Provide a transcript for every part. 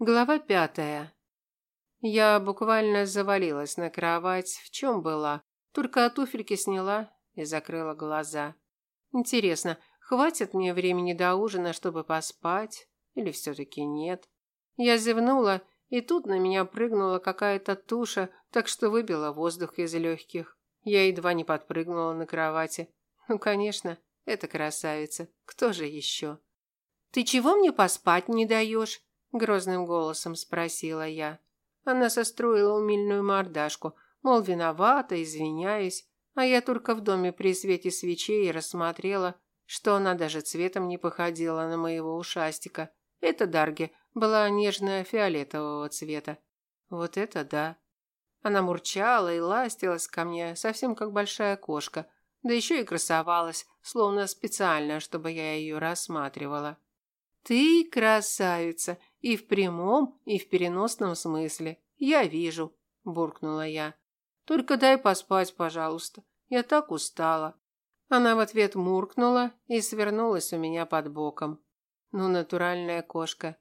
Глава пятая. Я буквально завалилась на кровать, в чем была, только туфельки сняла и закрыла глаза. Интересно, хватит мне времени до ужина, чтобы поспать, или все-таки нет? Я зевнула, и тут на меня прыгнула какая-то туша, так что выбила воздух из легких. Я едва не подпрыгнула на кровати. Ну, конечно, это красавица. Кто же еще? «Ты чего мне поспать не даешь?» Грозным голосом спросила я. Она состроила умильную мордашку, мол, виновата, извиняюсь, а я только в доме при свете свечей рассмотрела, что она даже цветом не походила на моего ушастика. Эта Дарги была нежная фиолетового цвета. Вот это да. Она мурчала и ластилась ко мне, совсем как большая кошка, да еще и красовалась, словно специально, чтобы я ее рассматривала. «Ты красавица!» И в прямом, и в переносном смысле. Я вижу, буркнула я. Только дай поспать, пожалуйста. Я так устала. Она в ответ муркнула и свернулась у меня под боком. Ну, натуральная кошка.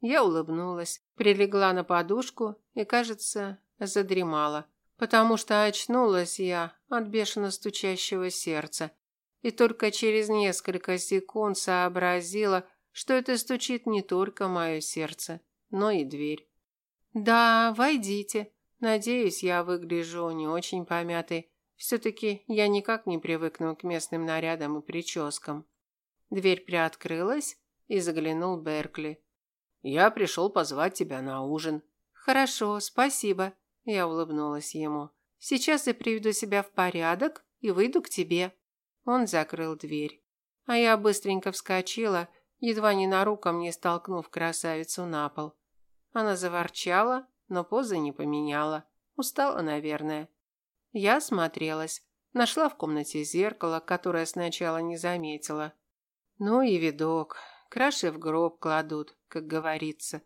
Я улыбнулась, прилегла на подушку и, кажется, задремала, потому что очнулась я от бешено стучащего сердца и только через несколько секунд сообразила, что это стучит не только мое сердце, но и дверь. Да, войдите. Надеюсь, я выгляжу не очень помятой. Все-таки я никак не привыкну к местным нарядам и прическам. Дверь приоткрылась, и заглянул Беркли. «Я пришел позвать тебя на ужин». «Хорошо, спасибо», – я улыбнулась ему. «Сейчас я приведу себя в порядок и выйду к тебе». Он закрыл дверь. А я быстренько вскочила – едва не наруком не столкнув красавицу на пол. Она заворчала, но позы не поменяла. Устала, наверное. Я смотрелась. Нашла в комнате зеркало, которое сначала не заметила. Ну и видок. Краши в гроб кладут, как говорится.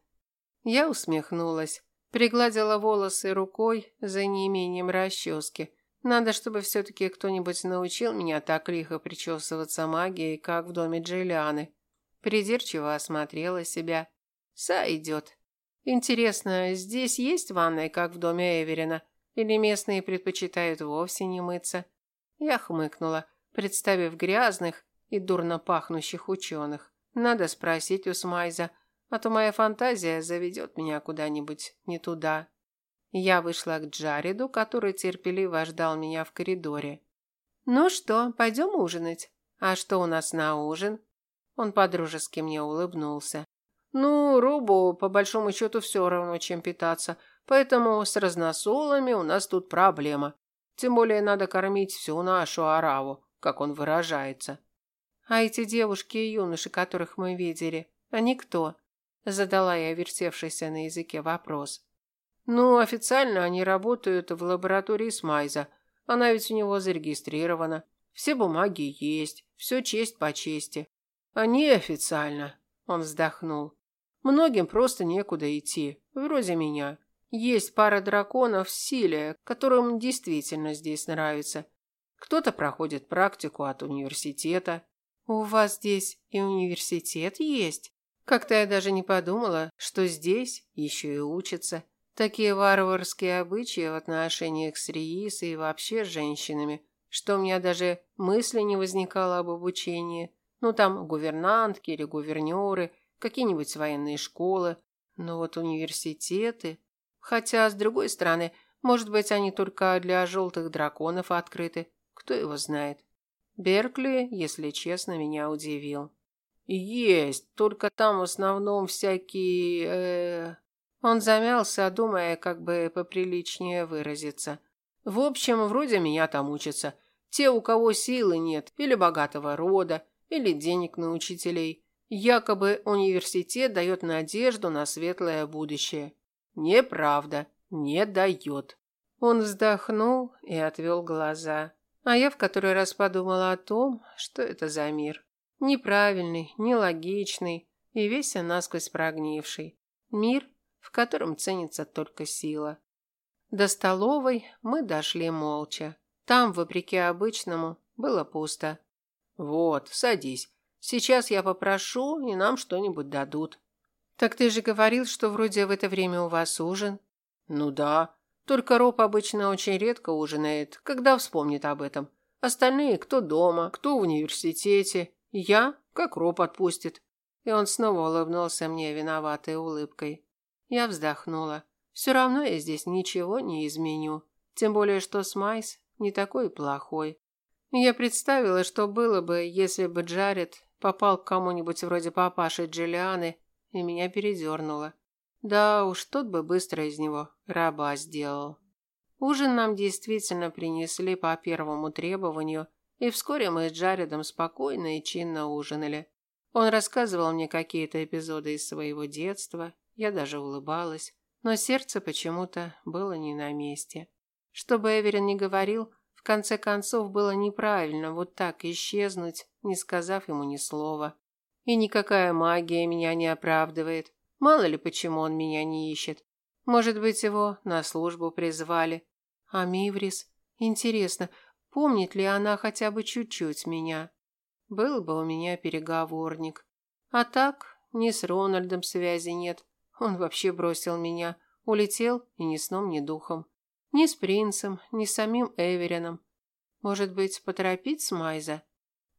Я усмехнулась. Пригладила волосы рукой за неимением расчески. Надо, чтобы все-таки кто-нибудь научил меня так лихо причесываться магией, как в доме Джиллианы. Придирчиво осмотрела себя. Сойдет. Интересно, здесь есть ванная, как в доме Эверина? Или местные предпочитают вовсе не мыться? Я хмыкнула, представив грязных и дурно пахнущих ученых. Надо спросить у Смайза, а то моя фантазия заведет меня куда-нибудь не туда. Я вышла к Джареду, который терпеливо ждал меня в коридоре. «Ну что, пойдем ужинать? А что у нас на ужин?» Он подружески мне улыбнулся. Ну, Рубу по большому счету все равно, чем питаться, поэтому с разносолами у нас тут проблема. Тем более надо кормить всю нашу ораву, как он выражается. А эти девушки и юноши, которых мы видели, они кто? Задала я вертевшийся на языке вопрос. Ну, официально они работают в лаборатории Смайза. Она ведь у него зарегистрирована. Все бумаги есть, все честь по чести. Они официально, он вздохнул. Многим просто некуда идти, вроде меня. Есть пара драконов в силе, которым действительно здесь нравится. Кто-то проходит практику от университета. У вас здесь и университет есть? Как-то я даже не подумала, что здесь еще и учатся. Такие варварские обычаи в отношениях с Риисой и вообще с женщинами, что у меня даже мысли не возникало об обучении. Ну, там гувернантки или гувернёры, какие-нибудь военные школы. Но вот университеты... Хотя, с другой стороны, может быть, они только для желтых драконов открыты. Кто его знает. Беркли, если честно, меня удивил. Есть, только там в основном всякие... Э... Он замялся, думая, как бы поприличнее выразиться. В общем, вроде меня там учатся. Те, у кого силы нет или богатого рода, или денег на учителей. Якобы университет дает надежду на светлое будущее. Неправда, не дает. Он вздохнул и отвел глаза. А я в который раз подумала о том, что это за мир. Неправильный, нелогичный и весь насквозь прогнивший. Мир, в котором ценится только сила. До столовой мы дошли молча. Там, вопреки обычному, было пусто. Вот, садись. Сейчас я попрошу, и нам что-нибудь дадут. Так ты же говорил, что вроде в это время у вас ужин. Ну да. Только Роб обычно очень редко ужинает, когда вспомнит об этом. Остальные кто дома, кто в университете. Я, как Роб отпустит. И он снова улыбнулся мне виноватой улыбкой. Я вздохнула. Все равно я здесь ничего не изменю. Тем более, что Смайс не такой плохой. Я представила, что было бы, если бы Джаред попал к кому-нибудь вроде папаши Джиллианы, и меня передернуло. Да уж, тот бы быстро из него раба сделал. Ужин нам действительно принесли по первому требованию, и вскоре мы с Джаредом спокойно и чинно ужинали. Он рассказывал мне какие-то эпизоды из своего детства, я даже улыбалась, но сердце почему-то было не на месте. Что бы Эверин ни говорил, конце концов было неправильно вот так исчезнуть, не сказав ему ни слова. И никакая магия меня не оправдывает. Мало ли почему он меня не ищет. Может быть, его на службу призвали. А Миврис? Интересно, помнит ли она хотя бы чуть-чуть меня? Был бы у меня переговорник. А так, ни с Рональдом связи нет. Он вообще бросил меня. Улетел и ни сном, ни духом. Ни с принцем, ни с самим Эверином. Может быть, поторопить с Майза?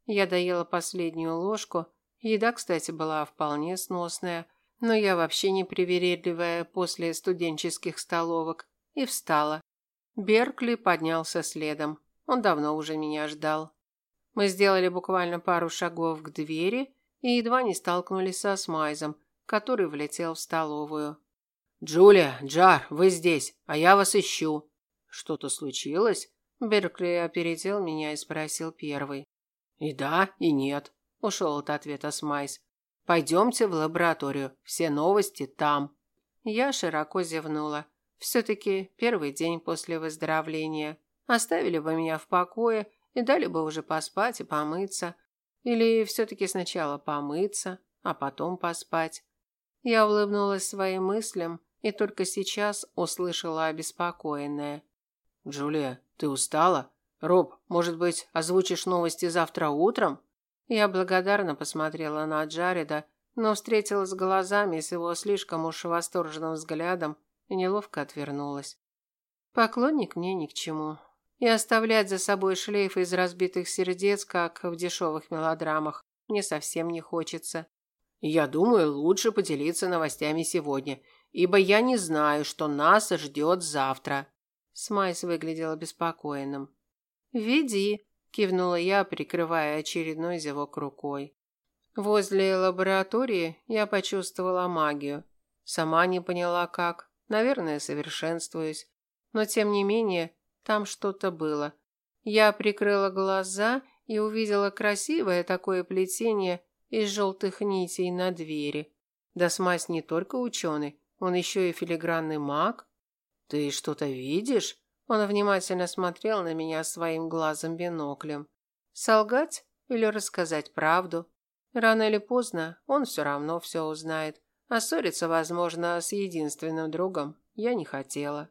Я доела последнюю ложку. Еда, кстати, была вполне сносная, но я вообще не привередливая после студенческих столовок. И встала. Беркли поднялся следом. Он давно уже меня ждал. Мы сделали буквально пару шагов к двери и едва не столкнулись со Смайзом, который влетел в столовую. «Джулия, Джар, вы здесь, а я вас ищу». «Что-то случилось?» Беркли опередил меня и спросил первый. «И да, и нет», – ушел от ответа Смайз. «Пойдемте в лабораторию, все новости там». Я широко зевнула. Все-таки первый день после выздоровления. Оставили бы меня в покое и дали бы уже поспать и помыться. Или все-таки сначала помыться, а потом поспать. Я улыбнулась своим мыслям и только сейчас услышала обеспокоенное. «Джулия, ты устала? Роб, может быть, озвучишь новости завтра утром?» Я благодарно посмотрела на Джареда, но встретилась глазами с его слишком уж восторженным взглядом и неловко отвернулась. Поклонник мне ни к чему и оставлять за собой шлейф из разбитых сердец, как в дешевых мелодрамах, мне совсем не хочется. Я думаю, лучше поделиться новостями сегодня, ибо я не знаю, что нас ждет завтра. Смайс выглядел обеспокоенным. «Веди», – кивнула я, прикрывая очередной зевок рукой. Возле лаборатории я почувствовала магию. Сама не поняла как, наверное, совершенствуюсь. Но тем не менее, там что-то было. Я прикрыла глаза и увидела красивое такое плетение из желтых нитей на двери. Да смась не только ученый, он еще и филигранный маг. Ты что-то видишь? Он внимательно смотрел на меня своим глазом-биноклем. Солгать или рассказать правду? Рано или поздно он все равно все узнает. А ссориться, возможно, с единственным другом я не хотела.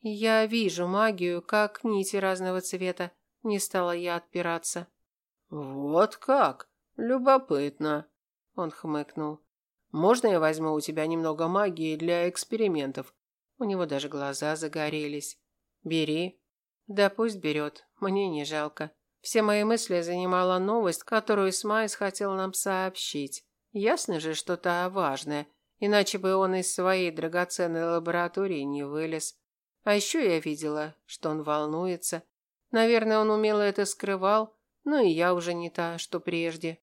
Я вижу магию, как нити разного цвета. Не стала я отпираться. Вот как? Любопытно. Он хмыкнул. Можно я возьму у тебя немного магии для экспериментов? У него даже глаза загорелись. Бери. Да пусть берет. Мне не жалко. Все мои мысли занимала новость, которую Смайс хотел нам сообщить. Ясно же, что-то важное, иначе бы он из своей драгоценной лаборатории не вылез. А еще я видела, что он волнуется. Наверное, он умело это скрывал, но и я уже не та, что прежде.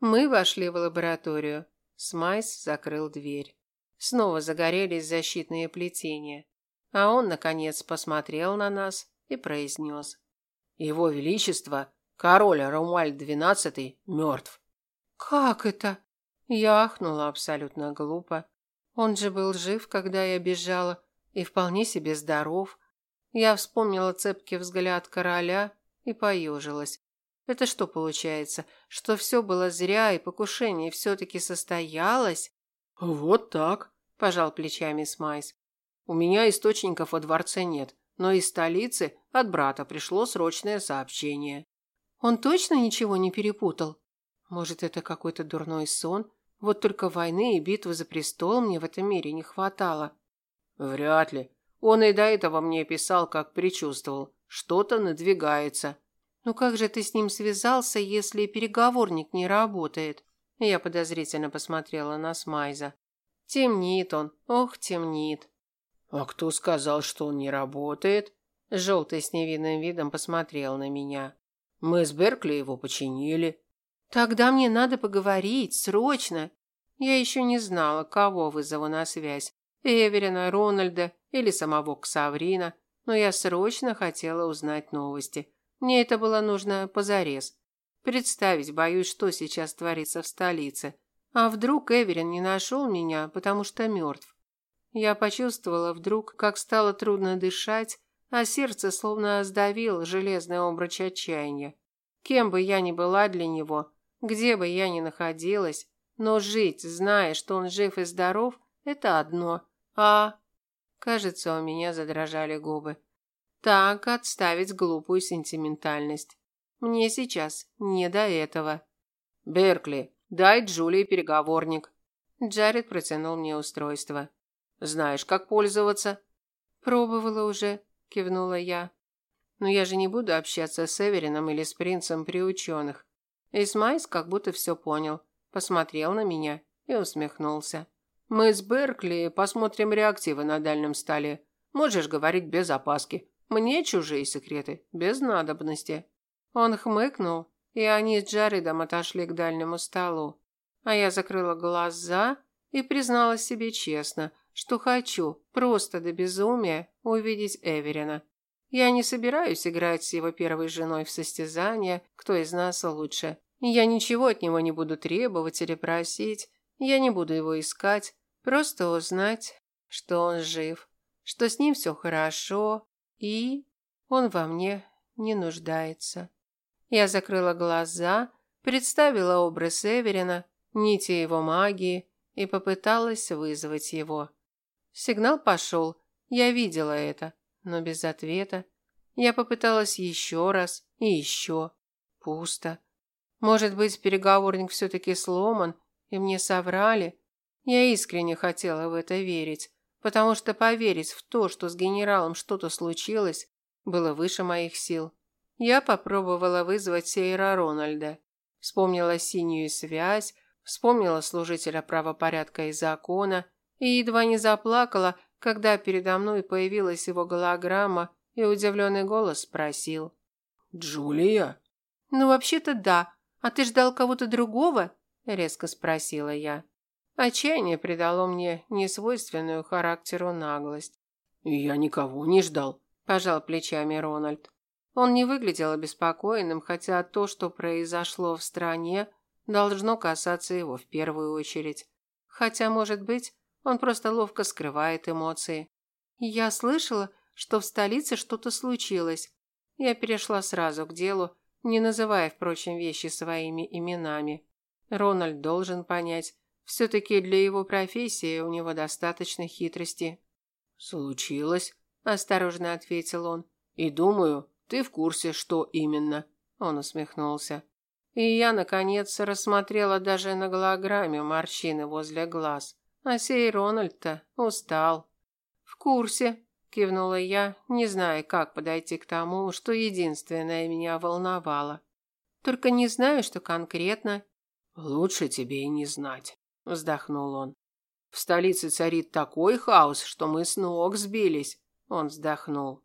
Мы вошли в лабораторию. Смайс закрыл дверь. Снова загорелись защитные плетения. А он, наконец, посмотрел на нас и произнес. «Его Величество, король Ромуальд XII, мертв». «Как это?» Я ахнула абсолютно глупо. Он же был жив, когда я бежала и вполне себе здоров. Я вспомнила цепкий взгляд короля и поежилась. Это что получается, что все было зря и покушение все-таки состоялось? Вот так, пожал плечами Смайс. У меня источников во дворце нет, но из столицы от брата пришло срочное сообщение. Он точно ничего не перепутал? Может, это какой-то дурной сон? Вот только войны и битвы за престол мне в этом мире не хватало. Вряд ли. Он и до этого мне писал, как предчувствовал. Что-то надвигается. Ну как же ты с ним связался, если переговорник не работает? Я подозрительно посмотрела на Смайза. Темнит он. Ох, темнит. А кто сказал, что он не работает? Желтый с невинным видом посмотрел на меня. Мы с Беркли его починили. Тогда мне надо поговорить, срочно. Я еще не знала, кого вызову на связь. Эверина, Рональда или самого Ксаврина, но я срочно хотела узнать новости. Мне это было нужно позарез. Представить боюсь, что сейчас творится в столице. А вдруг Эверин не нашел меня, потому что мертв? Я почувствовала вдруг, как стало трудно дышать, а сердце словно сдавил железный обруч отчаяния. Кем бы я ни была для него, где бы я ни находилась, но жить, зная, что он жив и здоров, это одно. А... Кажется, у меня задрожали губы. Так отставить глупую сентиментальность. Мне сейчас не до этого. Беркли, дай Джулии переговорник. Джаред протянул мне устройство. Знаешь, как пользоваться? Пробовала уже, кивнула я. Но я же не буду общаться с Эверином или с принцем при ученых. Исмайс как будто все понял, посмотрел на меня и усмехнулся. Мы с Беркли посмотрим реактивы на дальнем столе. Можешь говорить без опаски. Мне чужие секреты без надобности. Он хмыкнул, и они с Джаредом отошли к дальнему столу. А я закрыла глаза и призналась себе честно, что хочу просто до безумия увидеть Эверина. Я не собираюсь играть с его первой женой в состязание, кто из нас лучше. Я ничего от него не буду требовать или просить. Я не буду его искать, просто узнать, что он жив, что с ним все хорошо и он во мне не нуждается. Я закрыла глаза, представила образ Эверина, нити его магии и попыталась вызвать его. Сигнал пошел, я видела это но без ответа. Я попыталась еще раз и еще. Пусто. Может быть, переговорник все-таки сломан, и мне соврали? Я искренне хотела в это верить, потому что поверить в то, что с генералом что-то случилось, было выше моих сил. Я попробовала вызвать Сейра Рональда. Вспомнила синюю связь, вспомнила служителя правопорядка и закона и едва не заплакала, когда передо мной появилась его голограмма, и удивленный голос спросил. «Джулия?» «Ну, вообще-то да. А ты ждал кого-то другого?» – резко спросила я. Отчаяние придало мне несвойственную характеру наглость. «Я никого не ждал», – пожал плечами Рональд. Он не выглядел обеспокоенным, хотя то, что произошло в стране, должно касаться его в первую очередь. Хотя, может быть, он просто ловко скрывает эмоции. Я слышала, что в столице что-то случилось. Я перешла сразу к делу, не называя, впрочем, вещи своими именами. Рональд должен понять, все-таки для его профессии у него достаточно хитрости. «Случилось», – осторожно ответил он. «И думаю, ты в курсе, что именно», – он усмехнулся. И я, наконец, рассмотрела даже на голограмме морщины возле глаз. А сей Рональд-то устал. В курсе, кивнула я, не зная, как подойти к тому, что единственное меня волновало. Только не знаю, что конкретно. Лучше тебе и не знать, вздохнул он. В столице царит такой хаос, что мы с ног сбились. Он вздохнул.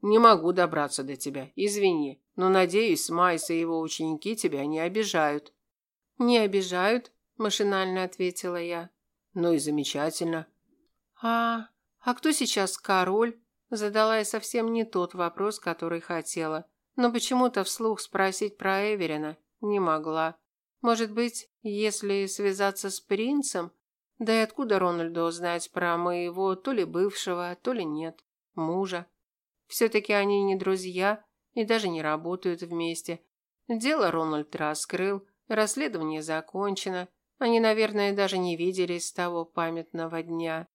Не могу добраться до тебя, извини, но надеюсь, Майс и его ученики тебя не обижают. Не обижают, машинально ответила я. Ну и замечательно. А, а кто сейчас король? Задала я совсем не тот вопрос, который хотела, но почему-то вслух спросить про Эверина не могла. Может быть, если связаться с принцем? Да и откуда Рональду узнать про моего то ли бывшего, то ли нет, мужа? Все-таки они не друзья и даже не работают вместе. Дело Рональд раскрыл, расследование закончено, они, наверное, даже не виделись с того памятного дня.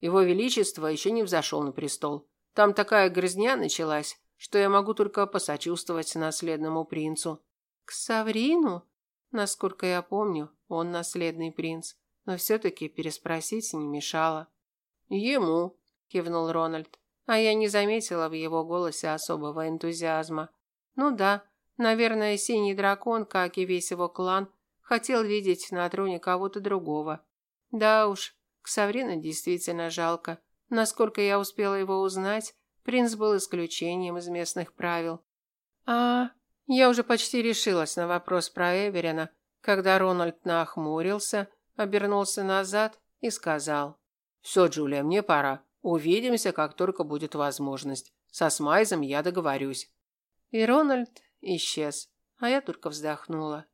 Его величество еще не взошел на престол. Там такая грызня началась, что я могу только посочувствовать наследному принцу. К Саврину? Насколько я помню, он наследный принц, но все-таки переспросить не мешало. Ему, кивнул Рональд, а я не заметила в его голосе особого энтузиазма. Ну да, наверное, синий дракон, как и весь его клан, хотел видеть на троне кого-то другого. Да уж, Ксаврина действительно жалко. Насколько я успела его узнать, принц был исключением из местных правил. А, я уже почти решилась на вопрос про Эверина, когда Рональд нахмурился, обернулся назад и сказал: «Все, Джулия, мне пора. Увидимся, как только будет возможность. Со Смайзом я договорюсь». И Рональд исчез, а я только вздохнула.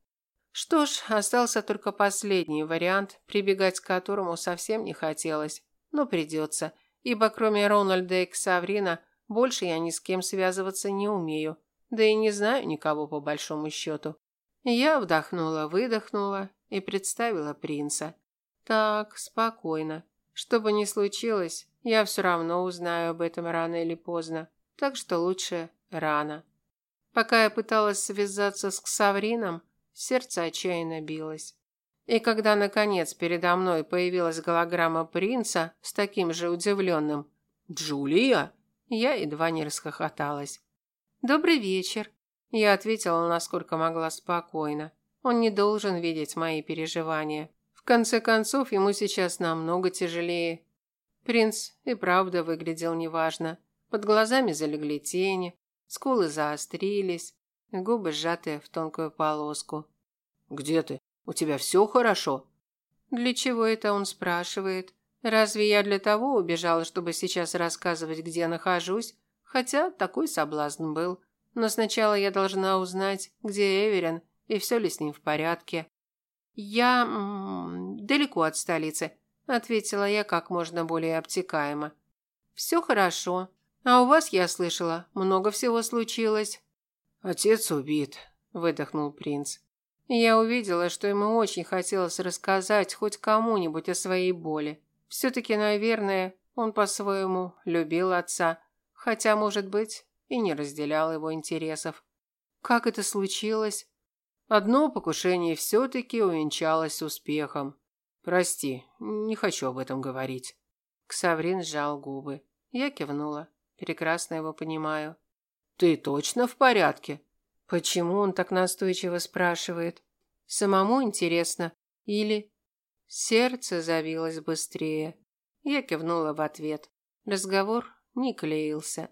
Что ж, остался только последний вариант, прибегать к которому совсем не хотелось, но придется, ибо кроме Рональда и Ксаврина больше я ни с кем связываться не умею, да и не знаю никого по большому счету. Я вдохнула-выдохнула и представила принца. Так, спокойно. Что бы ни случилось, я все равно узнаю об этом рано или поздно, так что лучше рано. Пока я пыталась связаться с Ксаврином, сердце отчаянно билось. И когда, наконец, передо мной появилась голограмма принца с таким же удивленным «Джулия?», я едва не расхохоталась. «Добрый вечер», – я ответила, насколько могла спокойно. Он не должен видеть мои переживания. В конце концов, ему сейчас намного тяжелее. Принц и правда выглядел неважно. Под глазами залегли тени, скулы заострились, губы сжатые в тонкую полоску. «Где ты? У тебя все хорошо?» «Для чего это он спрашивает? Разве я для того убежала, чтобы сейчас рассказывать, где нахожусь? Хотя такой соблазн был. Но сначала я должна узнать, где Эверин и все ли с ним в порядке. Я м -м, далеко от столицы, ответила я как можно более обтекаемо. Все хорошо. А у вас, я слышала, много всего случилось. Отец убит, выдохнул принц. Я увидела, что ему очень хотелось рассказать хоть кому-нибудь о своей боли. все таки наверное, он по-своему любил отца хотя, может быть, и не разделял его интересов. Как это случилось? Одно покушение все-таки увенчалось успехом. Прости, не хочу об этом говорить. Ксаврин сжал губы. Я кивнула. Прекрасно его понимаю. Ты точно в порядке? Почему он так настойчиво спрашивает? Самому интересно. Или... Сердце забилось быстрее. Я кивнула в ответ. Разговор не клеился.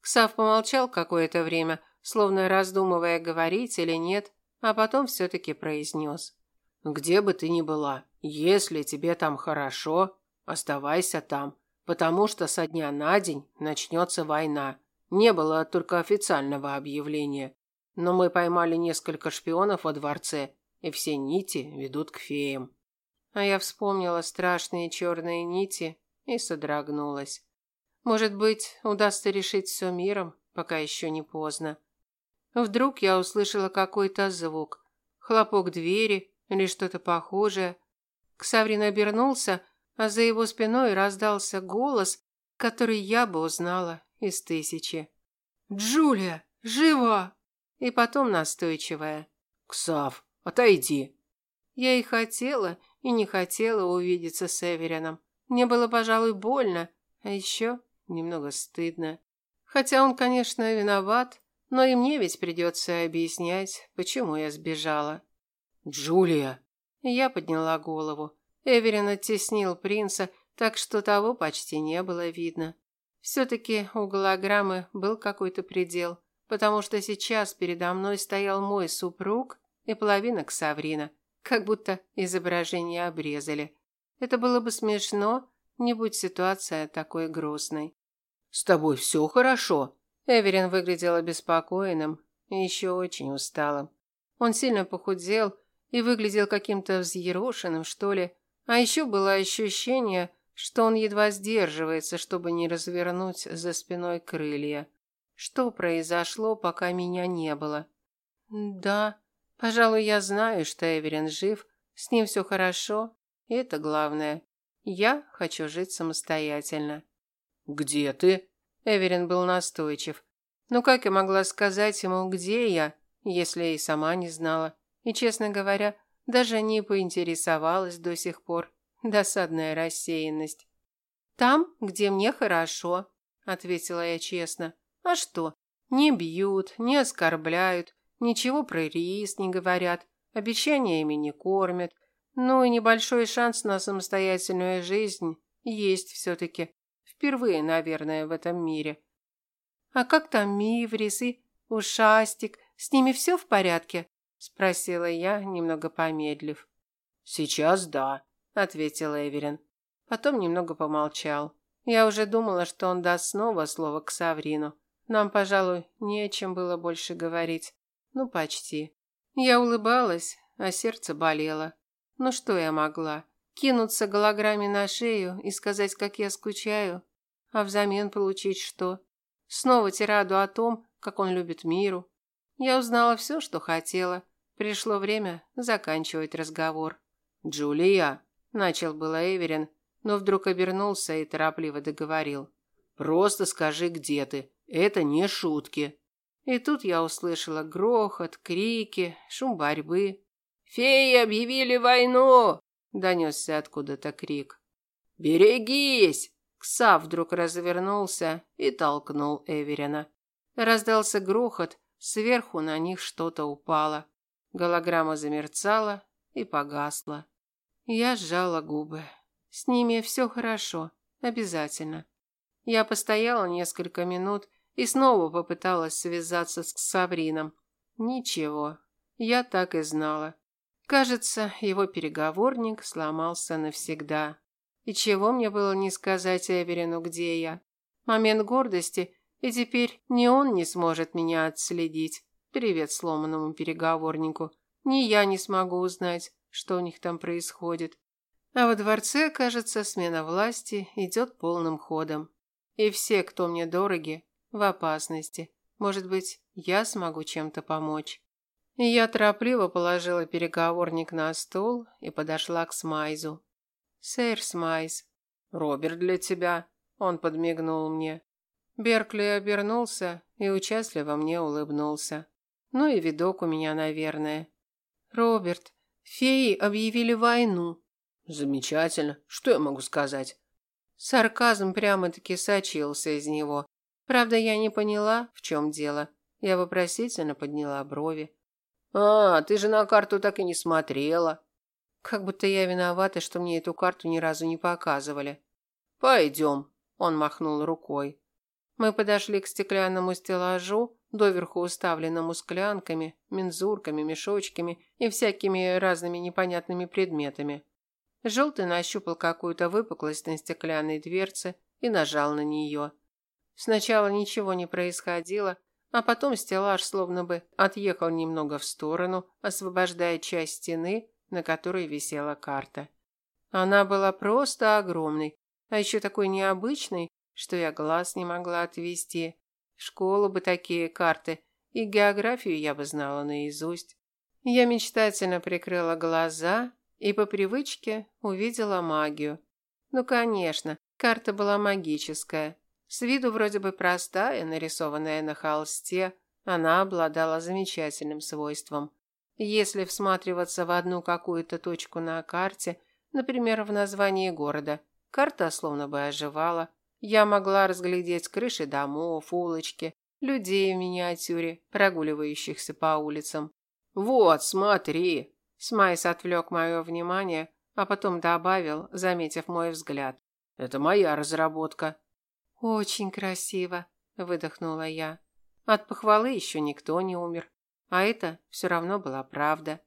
Ксав помолчал какое-то время, словно раздумывая, говорить или нет, а потом все-таки произнес. «Где бы ты ни была, если тебе там хорошо, оставайся там, потому что со дня на день начнется война. Не было только официального объявления, но мы поймали несколько шпионов во дворце, и все нити ведут к феям». А я вспомнила страшные черные нити и содрогнулась. Может быть, удастся решить все миром, пока еще не поздно. Вдруг я услышала какой-то звук. Хлопок двери или что-то похожее. Ксаврин обернулся, а за его спиной раздался голос, который я бы узнала из тысячи. «Джулия! Жива!» И потом настойчивая. «Ксав, отойди!» Я и хотела, и не хотела увидеться с Эверином. Мне было, пожалуй, больно, а еще Немного стыдно. Хотя он, конечно, виноват, но и мне ведь придется объяснять, почему я сбежала. «Джулия!» Я подняла голову. Эверин оттеснил принца, так что того почти не было видно. Все-таки у голограммы был какой-то предел, потому что сейчас передо мной стоял мой супруг и половина Ксаврина, как будто изображение обрезали. Это было бы смешно, не будь ситуация такой грустной. С тобой все хорошо?» Эверин выглядел обеспокоенным и еще очень усталым. Он сильно похудел и выглядел каким-то взъерошенным, что ли. А еще было ощущение, что он едва сдерживается, чтобы не развернуть за спиной крылья. Что произошло, пока меня не было? Да, пожалуй, я знаю, что Эверин жив, с ним все хорошо, и это главное. Я хочу жить самостоятельно. «Где ты?» Эверин был настойчив. Ну как я могла сказать ему, где я, если и сама не знала? И, честно говоря, даже не поинтересовалась до сих пор. Досадная рассеянность. «Там, где мне хорошо», – ответила я честно. «А что? Не бьют, не оскорбляют, ничего про рис не говорят, обещаниями не кормят. Ну и небольшой шанс на самостоятельную жизнь есть все-таки. Впервые, наверное, в этом мире. А как там Миврис и Ушастик? С ними все в порядке? Спросила я, немного помедлив. Сейчас да, ответил Эверин. Потом немного помолчал. Я уже думала, что он даст снова слово к Саврину. Нам, пожалуй, не о чем было больше говорить. Ну, почти. Я улыбалась, а сердце болело. Ну что я могла? Кинуться голограмме на шею и сказать, как я скучаю, а взамен получить что? Снова тираду о том, как он любит миру. Я узнала все, что хотела. Пришло время заканчивать разговор. «Джулия», – начал было Эверин, но вдруг обернулся и торопливо договорил. «Просто скажи, где ты. Это не шутки». И тут я услышала грохот, крики, шум борьбы. «Феи объявили войну!» донесся откуда-то крик. «Берегись!» Кса вдруг развернулся и толкнул Эверина. Раздался грохот, сверху на них что-то упало. Голограмма замерцала и погасла. Я сжала губы. С ними все хорошо, обязательно. Я постояла несколько минут и снова попыталась связаться с Саврином. Ничего, я так и знала. Кажется, его переговорник сломался навсегда. И чего мне было не сказать Эверину, где я? Момент гордости, и теперь ни он не сможет меня отследить. Привет сломанному переговорнику. Ни я не смогу узнать, что у них там происходит. А во дворце, кажется, смена власти идет полным ходом. И все, кто мне дороги, в опасности. Может быть, я смогу чем-то помочь. Я торопливо положила переговорник на стол и подошла к Смайзу. «Сэр Смайз». «Роберт для тебя», – он подмигнул мне. Беркли обернулся и участливо мне улыбнулся. Ну и видок у меня, наверное. «Роберт, феи объявили войну». «Замечательно. Что я могу сказать?» Сарказм прямо-таки сочился из него. Правда, я не поняла, в чем дело. Я вопросительно подняла брови. А, ты же на карту так и не смотрела. Как будто я виновата, что мне эту карту ни разу не показывали. Пойдем, он махнул рукой. Мы подошли к стеклянному стеллажу, доверху уставленному склянками, мензурками, мешочками и всякими разными непонятными предметами. Желтый нащупал какую-то выпуклость на стеклянной дверце и нажал на нее. Сначала ничего не происходило, а потом стеллаж словно бы отъехал немного в сторону, освобождая часть стены, на которой висела карта. Она была просто огромной, а еще такой необычной, что я глаз не могла отвести. В школу бы такие карты, и географию я бы знала наизусть. Я мечтательно прикрыла глаза и по привычке увидела магию. Ну, конечно, карта была магическая, с виду вроде бы простая, нарисованная на холсте, она обладала замечательным свойством. Если всматриваться в одну какую-то точку на карте, например, в названии города, карта словно бы оживала. Я могла разглядеть крыши домов, улочки, людей в миниатюре, прогуливающихся по улицам. «Вот, смотри!» Смайс отвлек мое внимание, а потом добавил, заметив мой взгляд. «Это моя разработка». Очень красиво, выдохнула я. От похвалы еще никто не умер, а это все равно была правда.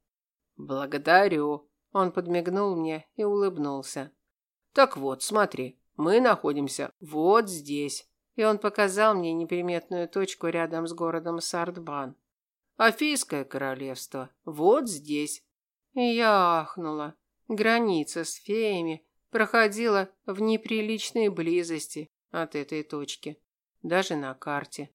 Благодарю. Он подмигнул мне и улыбнулся. Так вот, смотри, мы находимся вот здесь. И он показал мне неприметную точку рядом с городом Сардбан. Афийское королевство вот здесь. И я ахнула. Граница с феями проходила в неприличной близости от этой точки, даже на карте.